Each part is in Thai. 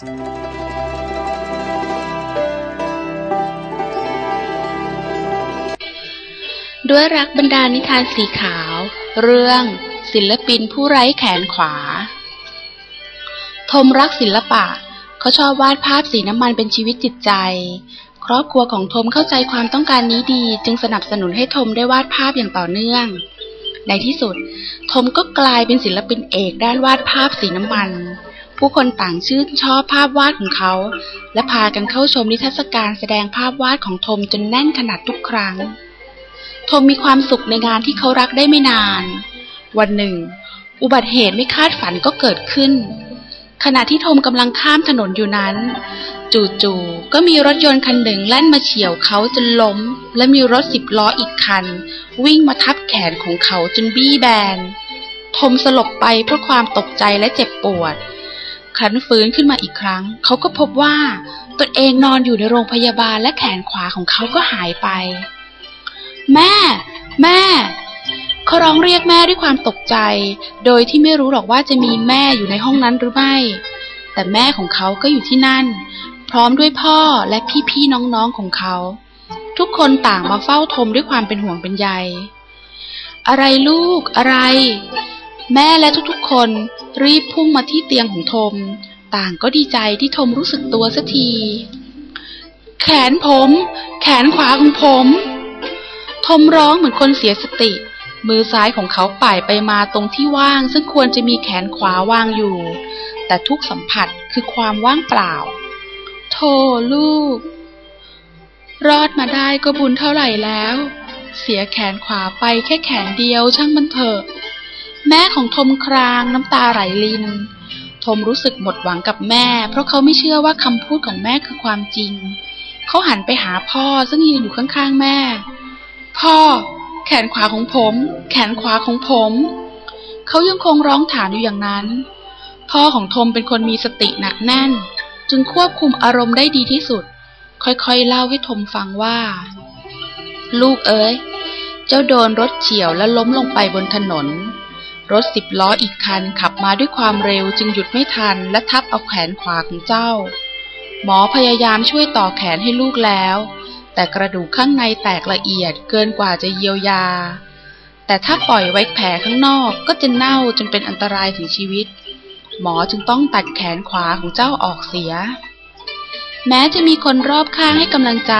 ด้วยรักบรรดานิทานสีขาว เรื่องศิลปินผู้ไร้แขนขวา ทมรักศิลปะ เขาชอบวาดภาพสีน้ำมันเป็นชีวิตจิตใจ ครอบครัวของทมเข้าใจความต้องการนี้ดี จึงสนับสนุนให้ทมได้วาดภาพอย่างต่อเนื่อง ในที่สุด ทมก็กลายเป็นศิลปินเอกด้านวาดภาพสีน้ำมัน ผู้คนต่างชื่นชอบภาพวาดของเขา และพากันเข้าชมนิทรรศการแสดงภาพวาดของทมจนแน่นขนาดทุกครั้ง ทมมีความสุขในงานที่เขารักได้ไม่นาน วันหนึ่ง อุบัติเหตุไม่คาดฝันก็เกิดขึ้น ขณะที่ทมกำลังข้ามถนนอยู่นั้น จู่ๆก็มีรถยนต์คันหนึ่งแล่นมาเฉี่ยวเขาจนล้ม และมีรถสิบล้ออีกคัน วิ่งมาทับแขนของเขาจนบี้แบนทมสลบไปเพราะความตกใจและเจ็บปวด ครั้นฟื้นขึ้นมาอีกครั้ง เขาก็พบว่าตนเองนอนอยู่ในโรงพยาบาลและแขนขวาของเขาก็หายไป แม่ แม่ เขาร้องเรียกแม่ด้วยความตกใจ โดยที่ไม่รู้หรอกว่าจะมีแม่อยู่ในห้องนั้นหรือไม่ แต่แม่ของเขาก็อยู่ที่นั่น พร้อมด้วยพ่อและพี่ๆน้องๆของเขา ทุกคนต่างมาเฝ้าทมด้วยความเป็นห่วงเป็นใย อะไรลูกอะไร แม่และทุกๆ คนรีบพุ่งมาที่เตียงของทม ต่างก็ดีใจที่ทมรู้สึกตัวสักที แขนผม แขนขวาของผม ทมร้องเหมือนคนเสียสติ มือซ้ายของเขาป่ายไปมาตรงที่ว่าง ซึ่งควรจะมีแขนขวาวางอยู่ แต่ทุกสัมผัสคือความว่างเปล่าโธ่ลูก รอดมาได้ก็บุญเท่าไหร่แล้ว เสียแขนขวาไปแค่แขนเดียวช่างมันเถอะ แม่ของทมครางน้ำตาไหลลิน ทมรู้สึกหมดหวังกับแม่ เพราะเขาไม่เชื่อว่าคำพูดของแม่คือความจริง เขาหันไปหาพ่อซึ่งยืนอยู่ข้างๆแม่ พ่อ แขนขวาของผม แขนขวาของผม เขายังคงร้องถามอยู่อย่างนั้น พ่อของทมเป็นคนมีสติหนักแน่น จึงควบคุมอารมณ์ได้ดีที่สุด ค่อยๆเล่าให้ทมฟังว่า ลูกเอ๋ย เจ้าโดนรถเฉี่ยวและล้มลงไปบนถนน รถสิบล้ออีกคันขับมาด้วยความเร็วจึงหยุดไม่ทันและทับเอาแขนขวาของเจ้า หมอพยายามช่วยต่อแขนให้ลูกแล้ว แต่กระดูกข้างในแตกละเอียดเกินกว่าจะเยียวยา แต่ถ้าปล่อยไว้แผลข้างนอกก็จะเน่าจนเป็นอันตรายถึงชีวิต หมอจึงต้องตัดแขนขวาของเจ้าออกเสีย แม้จะมีคนรอบข้างให้กำลังใจ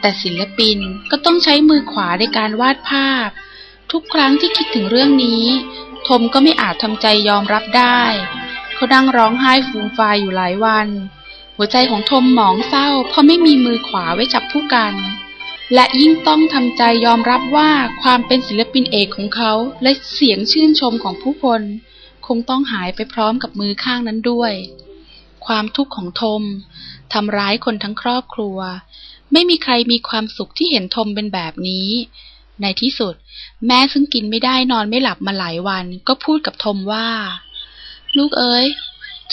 แต่ศิลปินก็ต้องใช้มือขวาในการวาดภาพ ทุกครั้งที่คิดถึงเรื่องนี้ ทมก็ไม่อาจทำใจยอมรับได้ เขาดังร้องไห้ฟูมฟายอยู่หลายวัน หัวใจของทมหมองเศร้า เพราะไม่มีมือขวาไว้จับผู้กัน และยิ่งต้องทำใจยอมรับว่าความเป็นศิลปินเอกของเขาและเสียงชื่นชมของผู้คน คงต้องหายไปพร้อมกับมือข้างนั้นด้วย ความทุกข์ของทมทำร้ายคนทั้งครอบครัว ไม่มีใครมีความสุขที่เห็นทมเป็นแบบนี้ ในที่สุด แม่ซึ่งกินไม่ได้นอนไม่หลับมาหลายวัน ก็พูดกับทมว่า ลูกเอ๋ย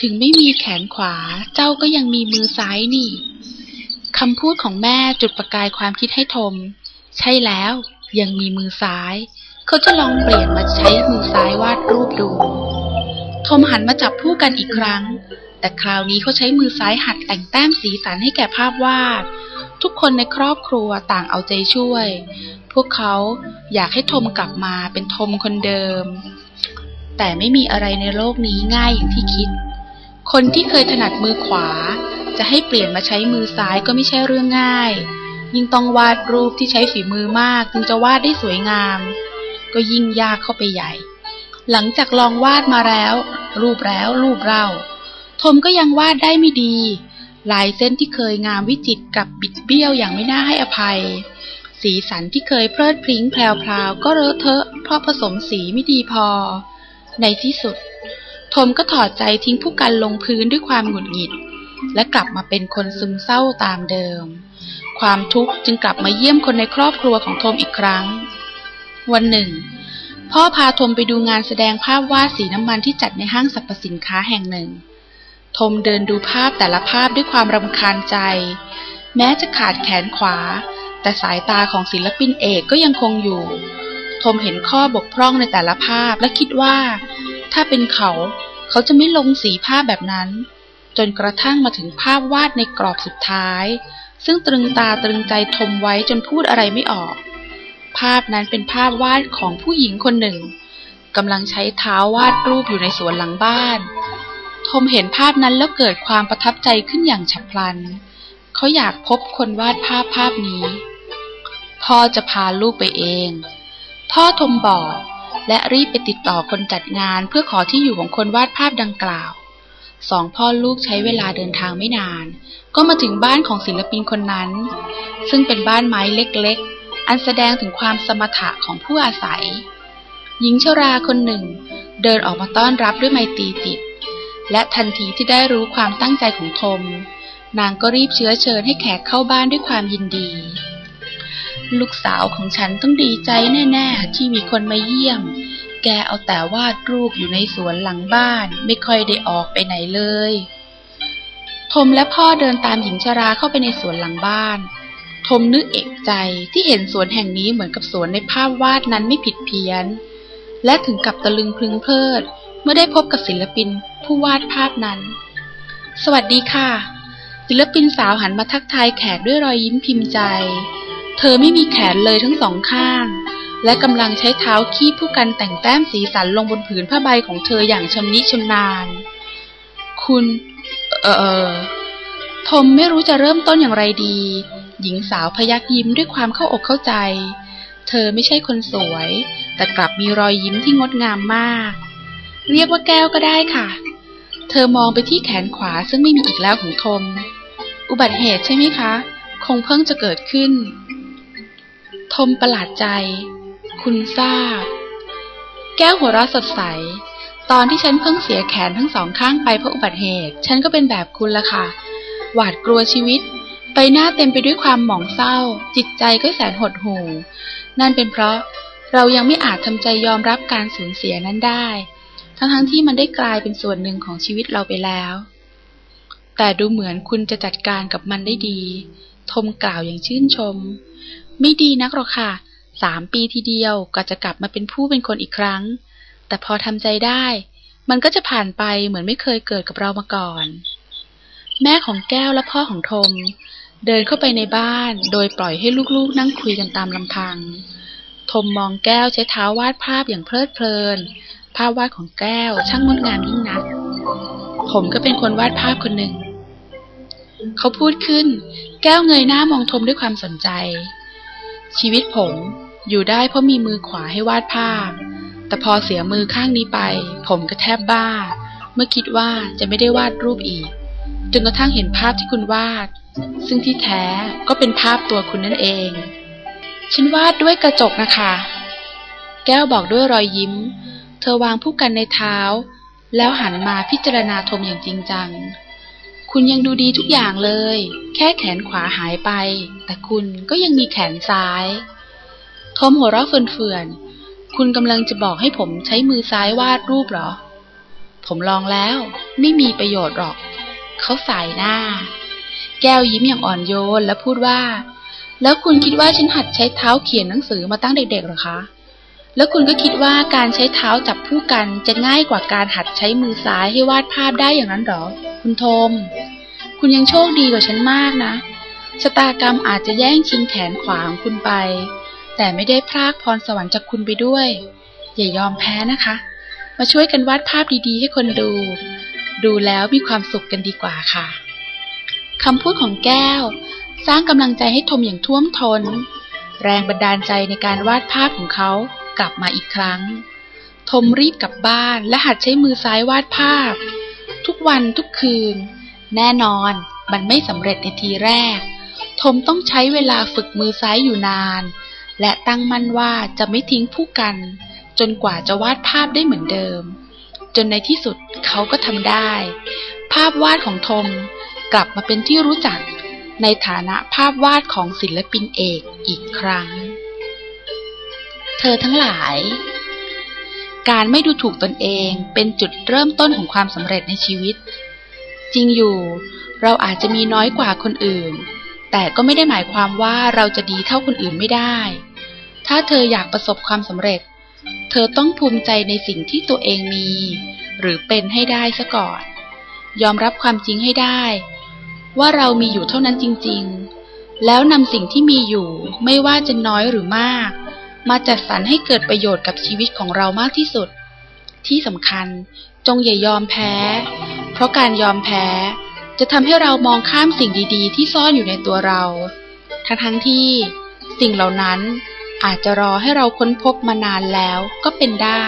ถึงไม่มีแขนขวา เจ้าก็ยังมีมือซ้ายนี่คำพูดของแม่จุดประกายความคิดให้ทม ใช่แล้ว ยังมีมือซ้าย เขาจะลองเปลี่ยนมาใช้มือซ้ายวาดรูปดูทมหันมาจับผู้กันอีกครั้ง แต่คราวนี้เขาใช้มือซ้ายหัดแต่งแต้มสีสันให้แก่ภาพวาดททุกคนในครอบครัวต่างเอาใจช่วย พวกเขาอยากให้ทมกลับมาเป็นทมคนเดิม แต่ไม่มีอะไรในโลกนี้ง่ายอย่างที่คิด คนที่เคยถนัดมือขวา จะให้เปลี่ยนมาใช้มือซ้ายก็ไม่ใช่เรื่องง่าย ยิ่งต้องวาดรูปที่ใช้ฝีมือมากจึงจะวาดได้สวยงาม ก็ยิ่งยากเข้าไปใหญ่ หลังจากลองวาดมาแล้ว รูปแล้วรูปเล่าทมก็ยังวาดได้ไม่ดี ลายเส้นที่เคยงามวิจิตรกับบิดเบี้ยวอย่างไม่น่าให้อภัย สีสันที่เคยเพลิดพริ้งแพรวๆก็เลอะเทอะ เพราะผสมสีไม่ดีพอ ในที่สุด ทมก็ถอดใจทิ้งผู้กันลงพื้นด้วยความหงุดหงิด และกลับมาเป็นคนซึมเศร้าตามเดิม ความทุกข์จึงกลับมาเยี่ยมคนในครอบครัวของทมอีกครั้ง วันหนึ่ง พ่อพาทมไปดูงานแสดงภาพวาดสีน้ำมันที่จัดในห้างสรรพสินค้าแห่งหนึ่ง ทมเดินดูภาพแต่ละภาพด้วยความรำคาญใจ แม้จะขาดแขนขวา แต่สายตาของศิลปินเอกก็ยังคงอยู่ ทมเห็นข้อบกพร่องในแต่ละภาพและคิดว่า ถ้าเป็นเขาเขาจะไม่ลงสีภาพแบบนั้น จนกระทั่งมาถึงภาพวาดในกรอบสุดท้าย ซึ่งตรึงตาตรึงใจทมไว้จนพูดอะไรไม่ออก ภาพนั้นเป็นภาพวาดของผู้หญิงคนหนึ่งกำลังใช้เท้าวาดรูปอยู่ในสวนหลังบ้าน ทมเห็นภาพนั้นแล้วเกิดความประทับใจขึ้นอย่างฉับพลัน เขาอยากพบคนวาดภาพภาพนี้ พ่อจะพาลูกไปเอง พ่อทมบอก และรีบไปติดต่อคนจัดงานเพื่อขอที่อยู่ของคนวาดภาพดังกล่าว สองพ่อลูกใช้เวลาเดินทางไม่นาน ก็มาถึงบ้านของศิลปินคนนั้น ซึ่งเป็นบ้านไม้เล็กๆ อันแสดงถึงความสมถะของผู้อาศัย หญิงชราคนหนึ่ง เดินออกมาต้อนรับด้วยไมตรีจิต และทันทีที่ได้รู้ความตั้งใจของทม นางก็รีบเชื้อเชิญให้แขกเข้าบ้านด้วยความยินดี ลูกสาวของฉันต้องดีใจแน่ๆ ที่มีคนมาเยี่ยม แกเอาแต่วาดรูปอยู่ในสวนหลังบ้าน ไม่ค่อยได้ออกไปไหนเลยทมและพ่อเดินตามหญิงชราเข้าไปในสวนหลังบ้าน ทมนึกเอกใจที่เห็นสวนแห่งนี้เหมือนกับสวนในภาพวาดนั้นไม่ผิดเพี้ยน และถึงกับตะลึงพึงเพลิด เมื่อได้พบกับศิลปินผู้วาดภาพนั้น สวัสดีค่ะ ศิลปินสาวหันมาทักทายแขกด้วยรอยยิ้มพิมพ์ใจ เธอไม่มีแขนเลยทั้งสองข้าง และกำลังใช้เท้าขี้ผู้กันแต่งแต้มสีสันลงบนผืนผ้าใบของเธออย่างชำนิชำนาญ คุณ เออทมไม่รู้จะเริ่มต้นอย่างไรดี หญิงสาวพยักยิ้มด้วยความเข้าอกเข้าใจ เธอไม่ใช่คนสวย แต่กลับมีรอยยิ้มที่งดงามมาก เรียกว่าแก้วก็ได้ค่ะ เธอมองไปที่แขนขวาซึ่งไม่มีอีกแล้วของทม อุบัติเหตุใช่ไหมคะ คงเพิ่งจะเกิดขึ้น ทมประหลาดใจ คุณทราบ แก้วหัวเราะสดใส ตอนที่ฉันเพิ่งเสียแขนทั้งสองข้างไปเพราะอุบัติเหตุ ฉันก็เป็นแบบคุณละค่ะ หวาดกลัวชีวิต ไปหน้าเต็มไปด้วยความหมองเศร้า จิตใจก็แสนหดหู่ นั่นเป็นเพราะเรายังไม่อาจทำใจยอมรับการสูญเสียนั้นได้ ทั้งทั้งที่มันได้กลายเป็นส่วนหนึ่งของชีวิตเราไปแล้ว แต่ดูเหมือนคุณจะจัดการกับมันได้ดี ทมกล่าวอย่างชื่นชม ไม่ดีนักหรอกค่ะ สามปีทีเดียวก็จะกลับมาเป็นผู้เป็นคนอีกครั้ง แต่พอทำใจได้ มันก็จะผ่านไปเหมือนไม่เคยเกิดกับเรามาก่อน แม่ของแก้วและพ่อของทมเดินเข้าไปในบ้าน โดยปล่อยให้ลูกๆ นั่งคุยกันตามลำพังทมมองแก้วใช้เท้าวาดภาพอย่างเพลิดเพลิน ภาพวาดของแก้วช่างงดงามยิ่งนัก ผมก็เป็นคนวาดภาพคนหนึ่ง เขาพูดขึ้น แก้วเงยหน้ามองทมด้วยความสนใจ ชีวิตผมอยู่ได้เพราะมีมือขวาให้วาดภาพ แต่พอเสียมือข้างนี้ไป ผมก็แทบบ้า เมื่อคิดว่าจะไม่ได้วาดรูปอีก จนกระทั่งเห็นภาพที่คุณวาด ซึ่งที่แท้ก็เป็นภาพตัวคุณนั่นเอง ฉันวาดด้วยกระจกนะคะ แก้วบอกด้วยรอยยิ้ม เธอวางผู้กันในเท้า แล้วหันมาพิจารณาทมอย่างจริงจัง คุณยังดูดีทุกอย่างเลย แค่แขนขวาหายไป แต่คุณก็ยังมีแขนซ้ายทมหัวเราะเฟื่อนๆ คุณกำลังจะบอกให้ผมใช้มือซ้ายวาดรูปหรอ ผมลองแล้ว ไม่มีประโยชน์หรอก เขาสายหน้า แก้วยิ้มอย่างอ่อนโยนและพูดว่า แล้วคุณคิดว่าฉันหัดใช้เท้าเขียนหนังสือมาตั้งเด็กๆหรอคะ แล้วคุณก็คิดว่าการใช้เท้าจับผู้กันจะง่ายกว่าการหัดใช้มือซ้ายให้วาดภาพได้อย่างนั้นหรอ คุณโทม คุณยังโชคดีกว่าฉันมากนะชะตากรรมอาจจะแย่งชิงแขนขวาของคุณไป แต่ไม่ได้พรากพรสวรรค์จากคุณไปด้วย อย่ายอมแพ้นะคะ มาช่วยกันวาดภาพดีๆ ให้คนดู ดูแล้วมีความสุขกันดีกว่าค่ะคำพูดของแก้ว สร้างกำลังใจให้ทมอย่างท่วมทนแรงบันดาลใจในการวาดภาพของเขา กลับมาอีกครั้ง ทมรีบกลับบ้านและหัดใช้มือซ้ายวาดภาพ ทุกวันทุกคืน แน่นอนมันไม่สำเร็จในทีแรก ทมต้องใช้เวลาฝึกมือซ้ายอยู่นาน และตั้งมั่นว่าจะไม่ทิ้งผู้กัน จนกว่าจะวาดภาพได้เหมือนเดิม จนในที่สุดเขาก็ทำได้ ภาพวาดของทมกลับมาเป็นที่รู้จักในฐานะภาพวาดของศิลปินเอกอีกครั้ง เธอทั้งหลาย การไม่ดูถูกตนเองเป็นจุดเริ่มต้นของความสำเร็จในชีวิต จริงอยู่ เราอาจจะมีน้อยกว่าคนอื่น แต่ก็ไม่ได้หมายความว่าเราจะดีเท่าคนอื่นไม่ได้ ถ้าเธออยากประสบความสำเร็จ เธอต้องภูมิใจในสิ่งที่ตัวเองมี หรือเป็นให้ได้ซะก่อน ยอมรับความจริงให้ได้ ว่าเรามีอยู่เท่านั้นจริง ๆ แล้วนำสิ่งที่มีอยู่ไม่ว่าจะน้อยหรือมาก มาจัดสรรให้เกิดประโยชน์กับชีวิตของเรามากที่สุด ที่สำคัญจงอย่ายอมแพ้ เพราะการยอมแพ้ จะทำให้เรามองข้ามสิ่งดี ๆ ที่ซ่อนอยู่ในตัวเรา ทั้งทั้งที่สิ่งเหล่านั้นอาจจะรอให้เราค้นพบมานานแล้วก็เป็นได้